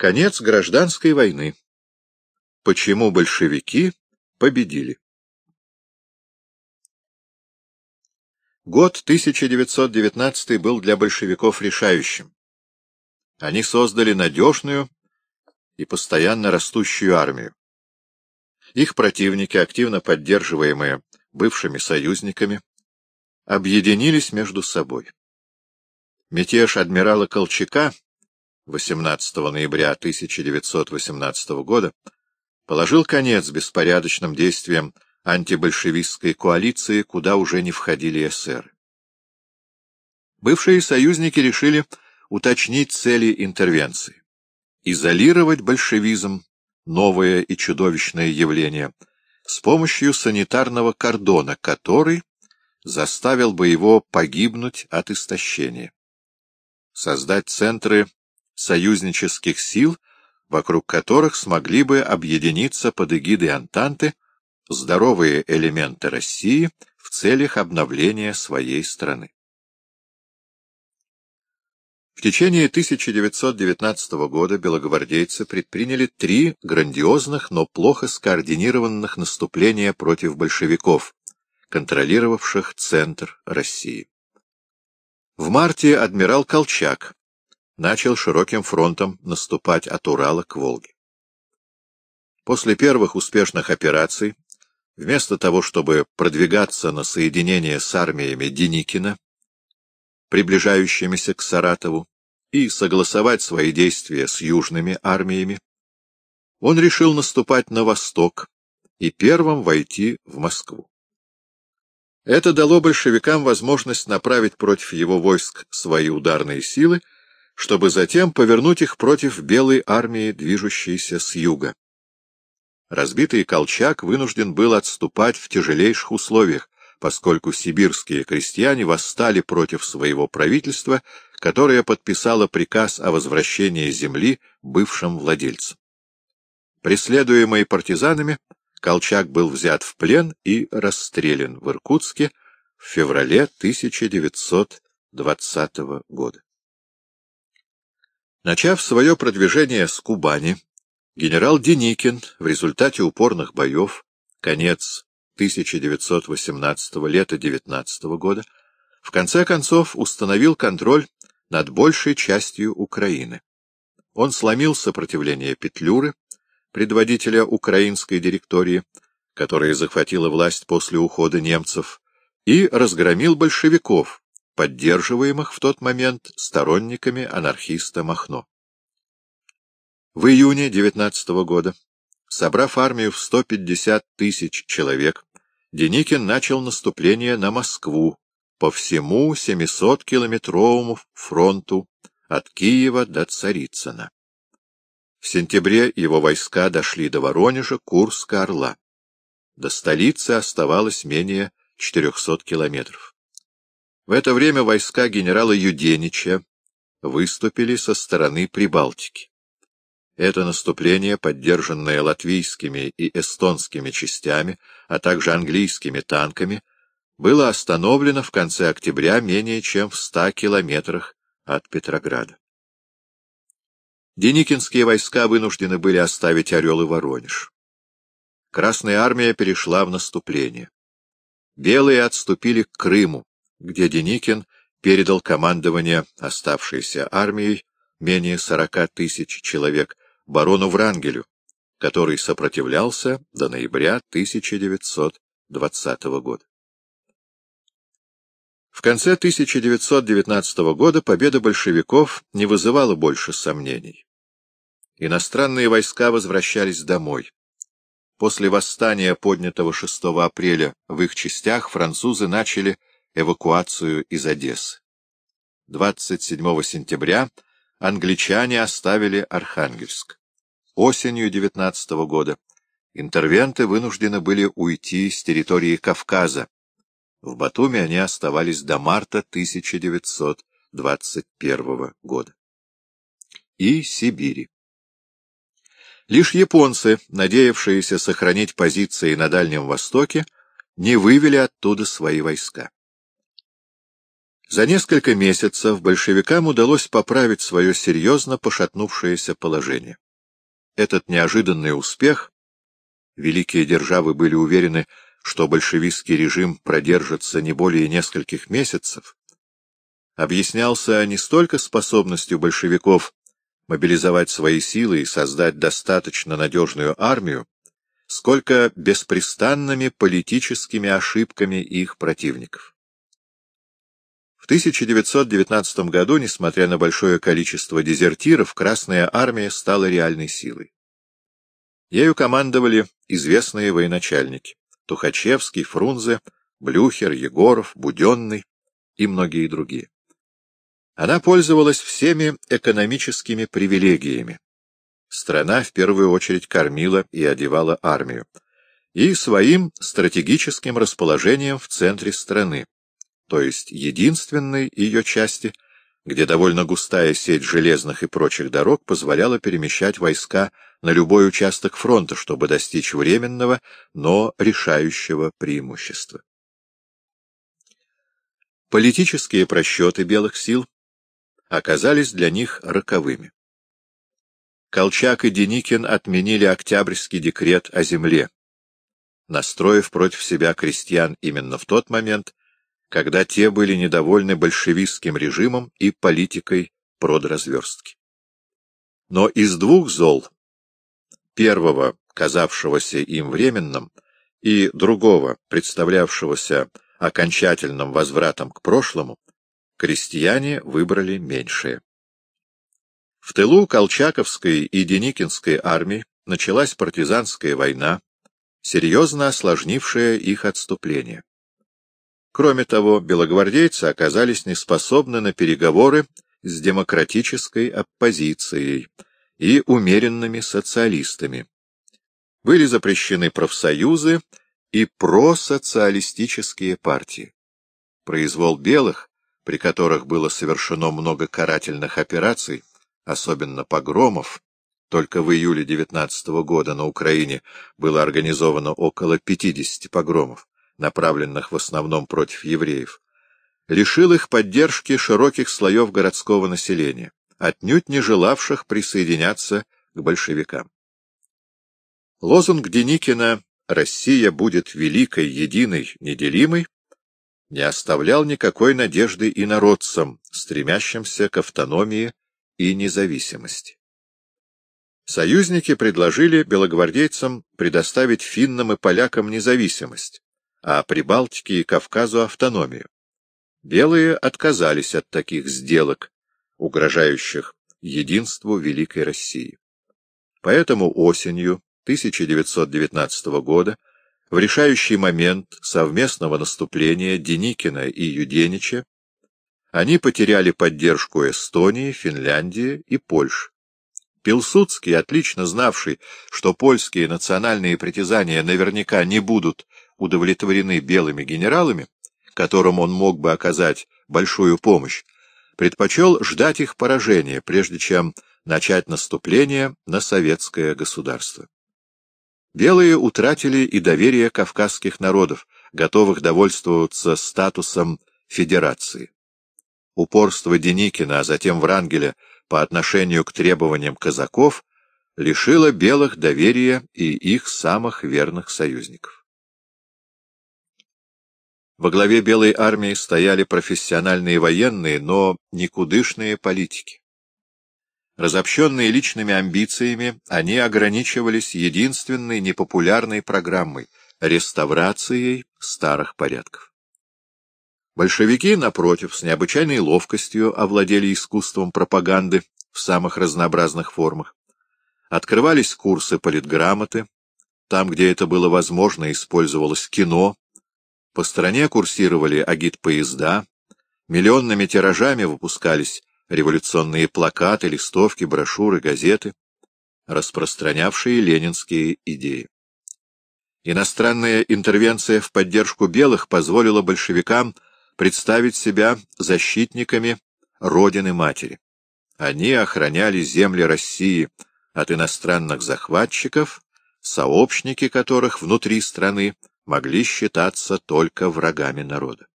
Конец гражданской войны. Почему большевики победили? Год 1919 был для большевиков решающим. Они создали надежную и постоянно растущую армию. Их противники, активно поддерживаемые бывшими союзниками, объединились между собой. Мятеж адмирала Колчака 18 ноября 1918 года положил конец беспорядочным действиям антибольшевистской коалиции, куда уже не входили эсеры. Бывшие союзники решили уточнить цели интервенции. Изолировать большевизм, новое и чудовищное явление, с помощью санитарного кордона, который заставил бы его погибнуть от истощения. Создать центры союзнических сил, вокруг которых смогли бы объединиться под эгидой Антанты здоровые элементы России в целях обновления своей страны. В течение 1919 года белогвардейцы предприняли три грандиозных, но плохо скоординированных наступления против большевиков, контролировавших центр России. В марте адмирал Колчак начал широким фронтом наступать от Урала к Волге. После первых успешных операций, вместо того, чтобы продвигаться на соединение с армиями Деникина, приближающимися к Саратову, и согласовать свои действия с южными армиями, он решил наступать на восток и первым войти в Москву. Это дало большевикам возможность направить против его войск свои ударные силы чтобы затем повернуть их против белой армии, движущейся с юга. Разбитый Колчак вынужден был отступать в тяжелейших условиях, поскольку сибирские крестьяне восстали против своего правительства, которое подписало приказ о возвращении земли бывшим владельцам. Преследуемый партизанами, Колчак был взят в плен и расстрелян в Иркутске в феврале 1920 года. Начав свое продвижение с Кубани, генерал Деникин в результате упорных боев, конец 1918 лета 19 года, в конце концов установил контроль над большей частью Украины. Он сломил сопротивление Петлюры, предводителя украинской директории, которая захватила власть после ухода немцев, и разгромил большевиков, поддерживаемых в тот момент сторонниками анархиста Махно. В июне 19 года, собрав армию в 150 тысяч человек, Деникин начал наступление на Москву по всему 700-километровому фронту от Киева до Царицына. В сентябре его войска дошли до Воронежа, Курска, Орла. До столицы оставалось менее 400 километров. В это время войска генерала Юденича выступили со стороны Прибалтики. Это наступление, поддержанное латвийскими и эстонскими частями, а также английскими танками, было остановлено в конце октября менее чем в ста километрах от Петрограда. Деникинские войска вынуждены были оставить Орел и Воронеж. Красная армия перешла в наступление. Белые отступили к Крыму, где Деникин передал командование оставшейся армией менее сорока тысяч человек барону Врангелю, который сопротивлялся до ноября 1920 года. В конце 1919 года победа большевиков не вызывала больше сомнений. Иностранные войска возвращались домой. После восстания, поднятого 6 апреля в их частях, французы начали эвакуацию из Одессы. 27 сентября англичане оставили Архангельск. Осенью 19 года интервенты вынуждены были уйти с территории Кавказа. В Батуми они оставались до марта 1921 года. И Сибири. Лишь японцы, надеявшиеся сохранить позиции на Дальнем Востоке, не вывели оттуда свои войска. За несколько месяцев большевикам удалось поправить свое серьезно пошатнувшееся положение. Этот неожиданный успех, великие державы были уверены, что большевистский режим продержится не более нескольких месяцев, объяснялся не столько способностью большевиков мобилизовать свои силы и создать достаточно надежную армию, сколько беспрестанными политическими ошибками их противников. В 1919 году, несмотря на большое количество дезертиров, Красная Армия стала реальной силой. Ею командовали известные военачальники — Тухачевский, Фрунзе, Блюхер, Егоров, Буденный и многие другие. Она пользовалась всеми экономическими привилегиями. Страна в первую очередь кормила и одевала армию. И своим стратегическим расположением в центре страны, то есть единственной ее части, где довольно густая сеть железных и прочих дорог позволяла перемещать войска на любой участок фронта, чтобы достичь временного, но решающего преимущества. Политические просчеты белых сил оказались для них роковыми. Колчак и Деникин отменили Октябрьский декрет о земле, настроив против себя крестьян именно в тот момент, когда те были недовольны большевистским режимом и политикой продразверстки. Но из двух зол, первого, казавшегося им временным, и другого, представлявшегося окончательным возвратом к прошлому, крестьяне выбрали меньшее. В тылу Колчаковской и Деникинской армии началась партизанская война, серьезно осложнившая их отступление. Кроме того, белогвардейцы оказались неспособны на переговоры с демократической оппозицией и умеренными социалистами. Были запрещены профсоюзы и просоциалистические партии. Произвол белых, при которых было совершено много карательных операций, особенно погромов, только в июле 19 года на Украине было организовано около 50 погромов, направленных в основном против евреев, лишил их поддержки широких слоев городского населения, отнюдь не желавших присоединяться к большевикам. Лозунг Деникина «Россия будет великой, единой, неделимой» не оставлял никакой надежды и народцам, стремящимся к автономии и независимости. Союзники предложили белогвардейцам предоставить финнам и полякам независимость, а Прибалтике и Кавказу автономию. Белые отказались от таких сделок, угрожающих единству Великой России. Поэтому осенью 1919 года в решающий момент совместного наступления Деникина и Юденича они потеряли поддержку Эстонии, Финляндии и Польши. Пилсудский, отлично знавший, что польские национальные притязания наверняка не будут удовлетворены белыми генералами, которым он мог бы оказать большую помощь, предпочел ждать их поражения, прежде чем начать наступление на советское государство. Белые утратили и доверие кавказских народов, готовых довольствоваться статусом федерации. Упорство Деникина, а затем Врангеля по отношению к требованиям казаков лишило белых доверия и их самых верных союзников. Во главе Белой армии стояли профессиональные военные, но никудышные политики. Разобщенные личными амбициями, они ограничивались единственной непопулярной программой — реставрацией старых порядков. Большевики, напротив, с необычайной ловкостью овладели искусством пропаганды в самых разнообразных формах. Открывались курсы политграмоты, там, где это было возможно, использовалось кино, по стране курсировали агит-поезда, миллионными тиражами выпускались революционные плакаты, листовки, брошюры, газеты, распространявшие ленинские идеи. Иностранная интервенция в поддержку белых позволила большевикам представить себя защитниками Родины-Матери. Они охраняли земли России от иностранных захватчиков, сообщники которых внутри страны могли считаться только врагами народа.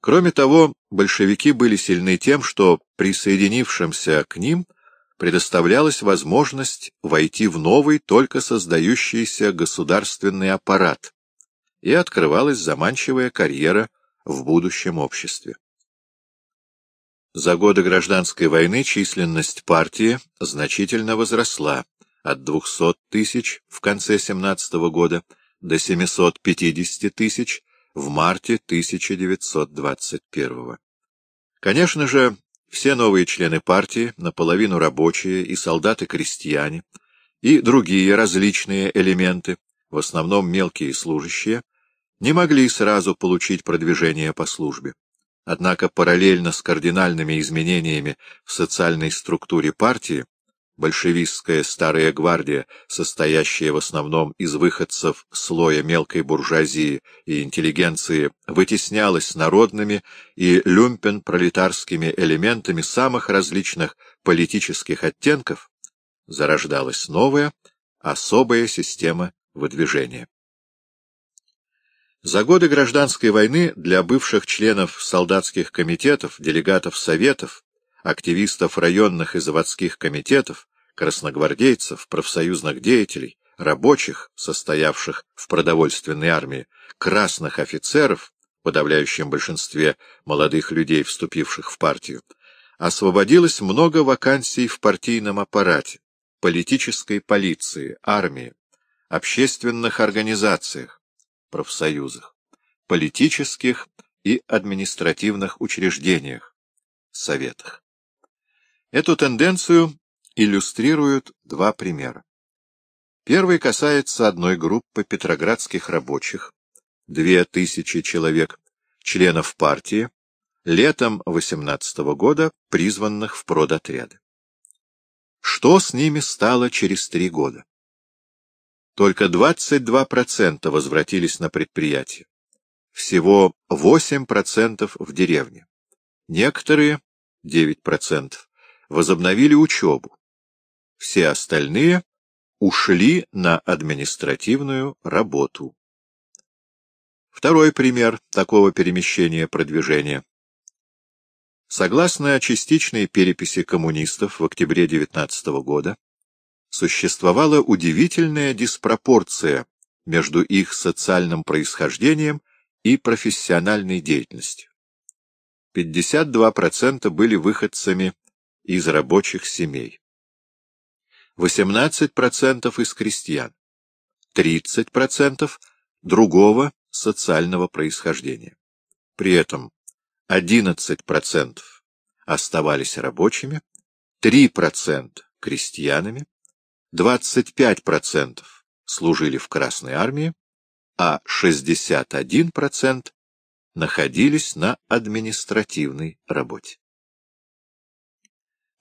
Кроме того, большевики были сильны тем, что присоединившимся к ним предоставлялась возможность войти в новый, только создающийся государственный аппарат, и открывалась заманчивая карьера в будущем обществе. За годы гражданской войны численность партии значительно возросла от 200 тысяч в конце 17 года до 750 тысяч в марте 1921. Конечно же, все новые члены партии, наполовину рабочие и солдаты-крестьяне, и другие различные элементы, в основном мелкие служащие, не могли сразу получить продвижение по службе. Однако параллельно с кардинальными изменениями в социальной структуре партии, большевистская старая гвардия, состоящая в основном из выходцев слоя мелкой буржуазии и интеллигенции, вытеснялась народными и люмпен-пролетарскими элементами самых различных политических оттенков, зарождалась новая, особая система выдвижения. За годы гражданской войны для бывших членов солдатских комитетов, делегатов советов, активистов районных и заводских комитетов, красногвардейцев, профсоюзных деятелей, рабочих, состоявших в продовольственной армии, красных офицеров, подавляющем большинстве молодых людей, вступивших в партию, освободилось много вакансий в партийном аппарате, политической полиции, армии, общественных организациях, профсоюзах, политических и административных учреждениях, советах. Эту тенденцию иллюстрируют два примера. Первый касается одной группы петроградских рабочих, две тысячи человек, членов партии, летом 18 -го года призванных в продотряды. Что с ними стало через три года? Только 22% возвратились на предприятие. Всего 8% в деревне. Некоторые, 9%, возобновили учебу. Все остальные ушли на административную работу. Второй пример такого перемещения продвижения. Согласно частичной переписи коммунистов в октябре 19 года, существовала удивительная диспропорция между их социальным происхождением и профессиональной деятельностью. 52% были выходцами из рабочих семей, 18% из крестьян, 30% другого социального происхождения. При этом 11% оставались рабочими, 3% крестьянами, 25% служили в Красной армии, а 61% находились на административной работе.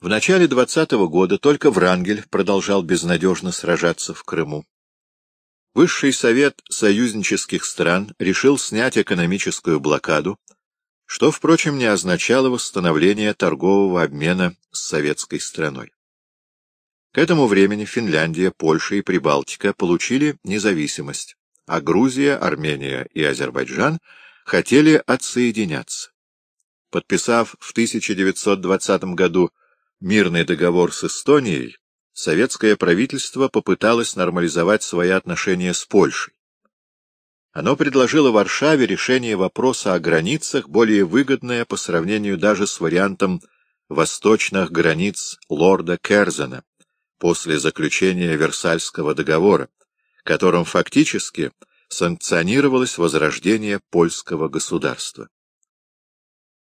В начале 20 -го года только Врангель продолжал безнадежно сражаться в Крыму. Высший совет союзнических стран решил снять экономическую блокаду, что, впрочем, не означало восстановление торгового обмена с советской страной. К этому времени Финляндия, Польша и Прибалтика получили независимость, а Грузия, Армения и Азербайджан хотели отсоединяться. Подписав в 1920 году мирный договор с Эстонией, советское правительство попыталось нормализовать свои отношения с Польшей. Оно предложило Варшаве решение вопроса о границах, более выгодное по сравнению даже с вариантом восточных границ лорда Керзена после заключения Версальского договора, которым фактически санкционировалось возрождение польского государства.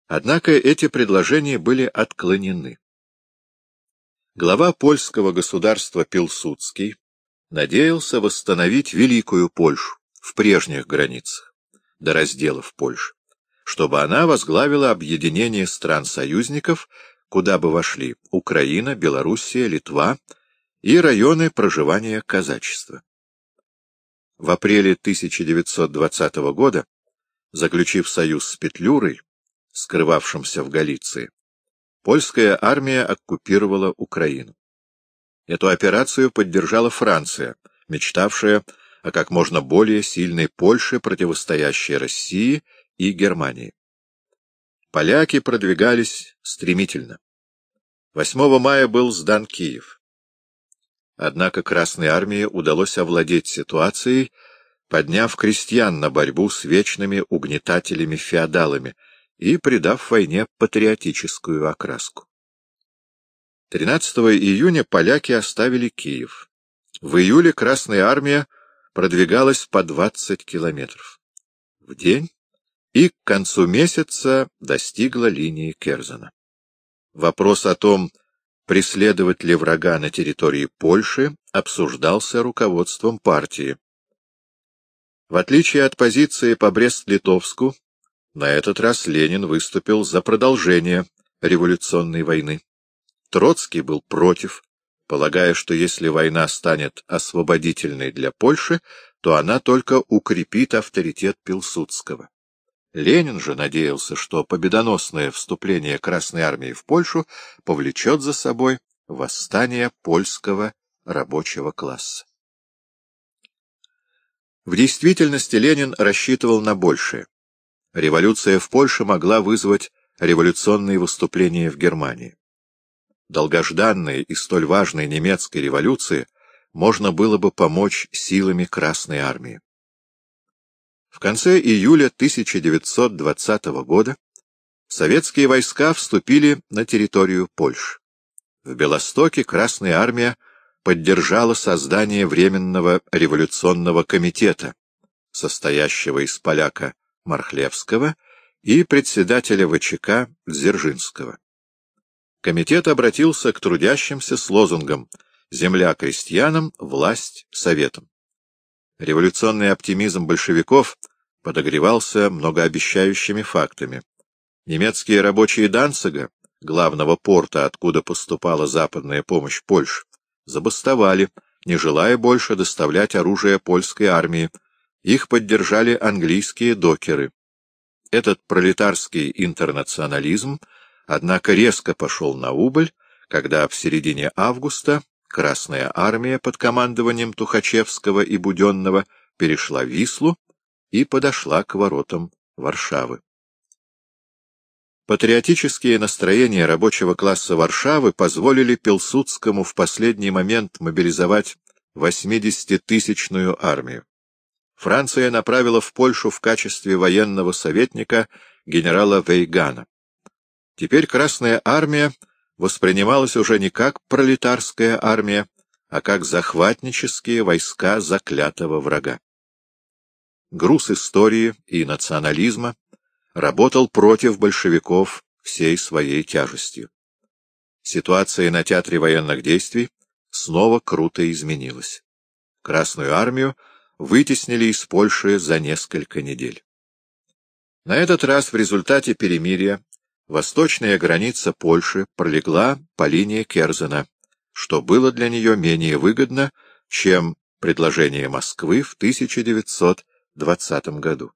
Однако эти предложения были отклонены. Глава польского государства Пилсудский надеялся восстановить Великую Польшу в прежних границах, до разделов Польши, чтобы она возглавила объединение стран-союзников, куда бы вошли Украина, Белоруссия, Литва, и районы проживания казачества. В апреле 1920 года, заключив союз с Петлюрой, скрывавшимся в Галиции, польская армия оккупировала Украину. Эту операцию поддержала Франция, мечтавшая о как можно более сильной Польше, противостоящей России и Германии. Поляки продвигались стремительно. 8 мая был сдан Киев. Однако Красной армии удалось овладеть ситуацией, подняв крестьян на борьбу с вечными угнетателями-феодалами и придав войне патриотическую окраску. 13 июня поляки оставили Киев. В июле Красная армия продвигалась по 20 километров в день и к концу месяца достигла линии Керзена. Вопрос о том, преследовать ли врага на территории Польши, обсуждался руководством партии. В отличие от позиции по Брест-Литовску, на этот раз Ленин выступил за продолжение революционной войны. Троцкий был против, полагая, что если война станет освободительной для Польши, то она только укрепит авторитет Пилсудского. Ленин же надеялся, что победоносное вступление Красной Армии в Польшу повлечет за собой восстание польского рабочего класса. В действительности Ленин рассчитывал на большее. Революция в Польше могла вызвать революционные выступления в Германии долгожданной и столь важной немецкой революции можно было бы помочь силами Красной Армии. В конце июля 1920 года советские войска вступили на территорию Польши. В Белостоке Красная Армия поддержала создание Временного революционного комитета, состоящего из поляка Мархлевского и председателя ВЧК Дзержинского. Комитет обратился к трудящимся с лозунгом «Земля крестьянам, власть советам». Революционный оптимизм большевиков подогревался многообещающими фактами. Немецкие рабочие Данцига, главного порта, откуда поступала западная помощь Польше, забастовали, не желая больше доставлять оружие польской армии. Их поддержали английские докеры. Этот пролетарский интернационализм — однако резко пошел на убыль, когда в середине августа Красная армия под командованием Тухачевского и Буденного перешла Вислу и подошла к воротам Варшавы. Патриотические настроения рабочего класса Варшавы позволили Пилсудскому в последний момент мобилизовать 80-тысячную армию. Франция направила в Польшу в качестве военного советника генерала Вейгана. Теперь Красная Армия воспринималась уже не как пролетарская армия, а как захватнические войска заклятого врага. Груз истории и национализма работал против большевиков всей своей тяжестью. Ситуация на театре военных действий снова круто изменилась. Красную армию вытеснили из Польши за несколько недель. На этот раз в результате перемирия Восточная граница Польши пролегла по линии Керзена, что было для нее менее выгодно, чем предложение Москвы в 1920 году.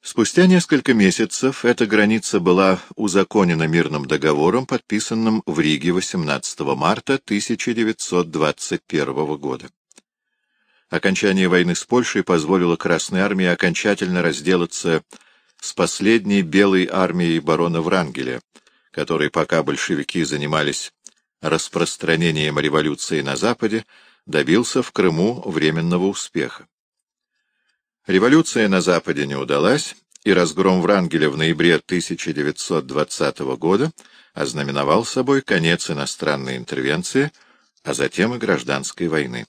Спустя несколько месяцев эта граница была узаконена мирным договором, подписанным в Риге 18 марта 1921 года. Окончание войны с Польшей позволило Красной армии окончательно разделаться с последней белой армией барона Врангеля, который, пока большевики занимались распространением революции на Западе, добился в Крыму временного успеха. Революция на Западе не удалась, и разгром Врангеля в ноябре 1920 года ознаменовал собой конец иностранной интервенции, а затем и гражданской войны.